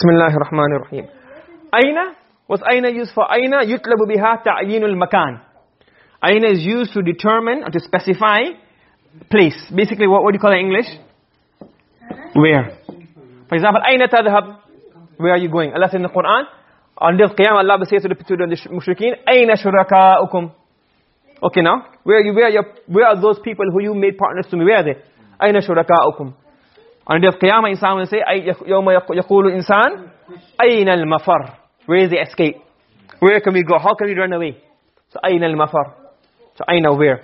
Bismillahir Rahmanir Rahim. Aina was aina used for aina yutlabu biha ta'yinul makan. Aina is used to determine or to specify place. Basically what, do you call it in English? Where? For example, aina tadhhab? Where are you going? Allah says in the Quran, on the qiyam Allah will say to the, to the mushrikeen, aina shuraka'ukum? Okay now, where you where you where are those people who you made partners to me? Where are they? Aina shuraka'ukum? On the day of Qiyamah, insan will say, يَوْمَ يَقُولُ insan أَيْنَ الْمَفَرْ Where is the escape? Where can we go? How can we run away? So, أَيْنَ الْمَفَرْ So, أَيْنَ where?